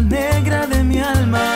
negra de mi alma.